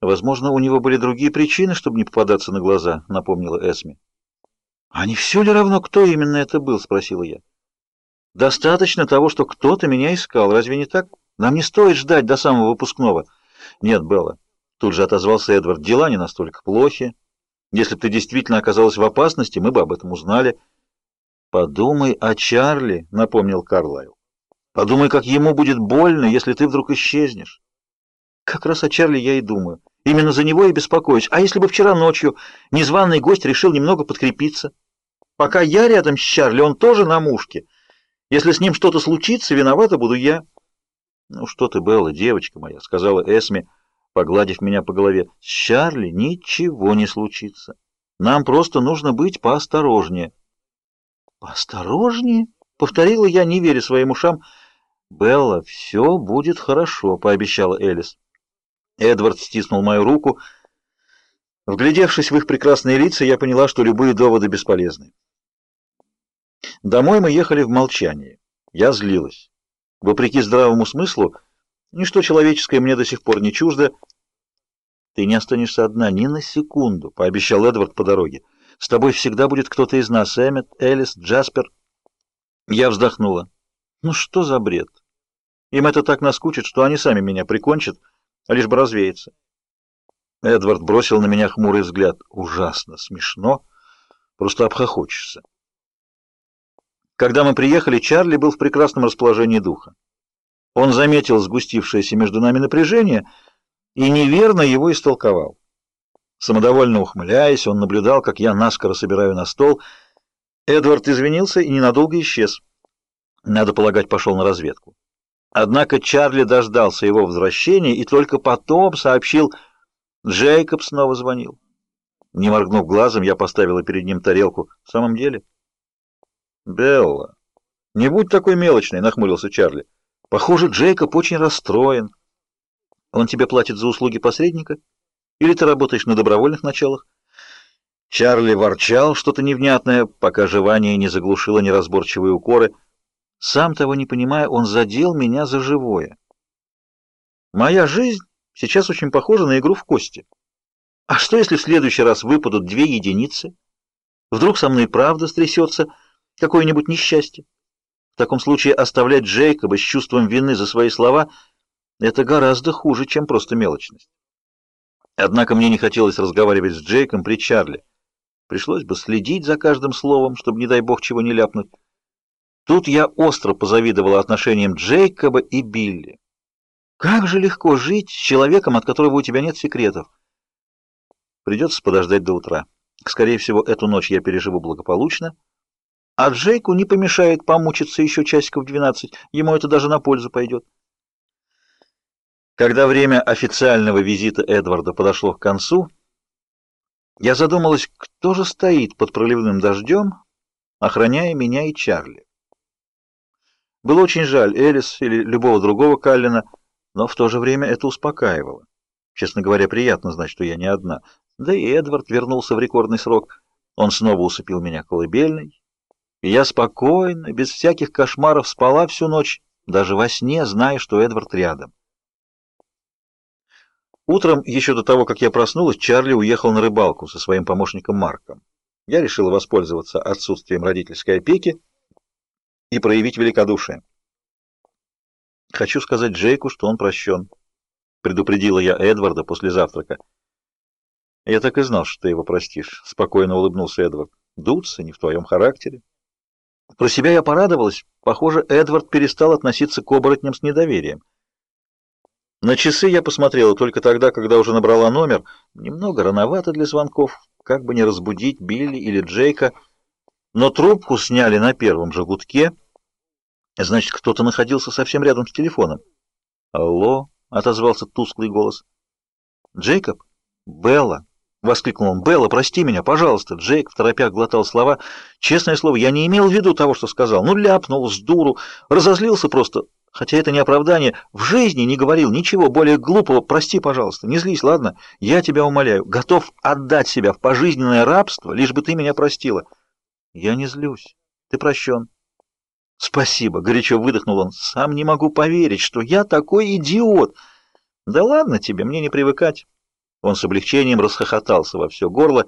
Возможно, у него были другие причины, чтобы не попадаться на глаза, напомнила Эсми. А не все ли равно, кто именно это был, спросила я. Достаточно того, что кто-то меня искал, разве не так? Нам не стоит ждать до самого выпускного. Нет, Белла, тут же отозвался Эдвард. Дела не настолько плохи. Если бы ты действительно оказалась в опасности, мы бы об этом узнали. Подумай о Чарли, напомнил Карлайл. Подумай, как ему будет больно, если ты вдруг исчезнешь. Как раз о Чарли я и думаю. Именно за него и беспокоюсь. А если бы вчера ночью незваный гость решил немного подкрепиться? Пока я рядом с Чарли, он тоже на мушке. Если с ним что-то случится, виновата буду я. Ну что ты, Белла, девочка моя, сказала Эсми, погладив меня по голове. С Чарли ничего не случится. Нам просто нужно быть поосторожнее. Поосторожнее? Повторила я, не веря своим ушам. Белла, все будет хорошо, пообещала Элис. Эдвард стиснул мою руку. Вглядевшись в их прекрасные лица, я поняла, что любые доводы бесполезны. Домой мы ехали в молчании. Я злилась. Вопреки здравому смыслу, ничто человеческое мне до сих пор не чуждо. Ты не останешься одна ни на секунду, пообещал Эдвард по дороге. С тобой всегда будет кто-то из нас, Эммет, Элис, Джаспер. Я вздохнула. Ну что за бред? Им это так наскучит, что они сами меня прикончат, лишь бы развеяться. Эдвард бросил на меня хмурый взгляд. Ужасно смешно, просто обхохочешься. Когда мы приехали, Чарли был в прекрасном расположении духа. Он заметил сгустившееся между нами напряжение и неверно его истолковал. Самодовольно ухмыляясь, он наблюдал, как я наскоро собираю на стол. Эдвард извинился и ненадолго исчез. Надо полагать, пошел на разведку. Однако Чарли дождался его возвращения и только потом сообщил, Джейкоб снова звонил. Не моргнув глазом, я поставила перед ним тарелку. В самом деле... Белла, не будь такой мелочной, нахмурился Чарли. Похоже, Джейкоб очень расстроен. Он тебе платит за услуги посредника? Или ты работаешь на добровольных началах? Чарли ворчал что-то невнятное, пока жевание не заглушило неразборчивые укоры. Сам того не понимая, он задел меня за живое. Моя жизнь сейчас очень похожа на игру в кости. А что, если в следующий раз выпадут две единицы? Вдруг со мной правда стрясется какое-нибудь несчастье. В таком случае оставлять Джейкоба с чувством вины за свои слова — это гораздо хуже, чем просто мелочность. Однако мне не хотелось разговаривать с Джейком при Чарли. Пришлось бы следить за каждым словом, чтобы, не дай бог, чего не ляпнуть. Тут я остро позавидовала отношениям Джейкоба и Билли. Как же легко жить с человеком, от которого у тебя нет секретов. Придется подождать до утра. Скорее всего, эту ночь я переживу благополучно, а Джейку не помешает помучиться еще часиков двенадцать, ему это даже на пользу пойдет. Когда время официального визита Эдварда подошло к концу, я задумалась, кто же стоит под проливным дождем, охраняя меня и Чарли. Было очень жаль Элис или любого другого Каллина, но в то же время это успокаивало. Честно говоря, приятно знать, что я не одна. Да и Эдвард вернулся в рекордный срок. Он снова усыпил меня колыбельной, и я спокойно, без всяких кошмаров спала всю ночь, даже во сне, зная, что Эдвард рядом. Утром, еще до того, как я проснулась, Чарли уехал на рыбалку со своим помощником Марком. Я решила воспользоваться отсутствием родительской опеки и проявить великодушие. Хочу сказать Джейку, что он прощен. Предупредила я Эдварда после завтрака. Я так и знал, что ты его простишь. Спокойно улыбнулся Эдвард. Дуться не в твоем характере. Про себя я порадовалась. Похоже, Эдвард перестал относиться к оборотням с недоверием. На часы я посмотрела только тогда, когда уже набрала номер. Немного рановато для звонков, как бы не разбудить Билли или Джейка. Но трубку сняли на первом же гудке. Значит, кто-то находился совсем рядом с телефоном. «Алло», — отозвался тусклый голос. «Джейкоб? Белла?» воскликнул он. Белла, прости меня, пожалуйста. Джейк в торопях глотал слова. Честное слово, я не имел в виду того, что сказал. Ну ляпнул с дуру, разозлился просто. Хотя это не оправдание, в жизни не говорил ничего более глупого. Прости, пожалуйста. Не злись, ладно? Я тебя умоляю, готов отдать себя в пожизненное рабство, лишь бы ты меня простила. Я не злюсь. Ты прощен. Спасибо, горячо выдохнул он. Сам не могу поверить, что я такой идиот. Да ладно тебе, мне не привыкать. Он с облегчением расхохотался во все горло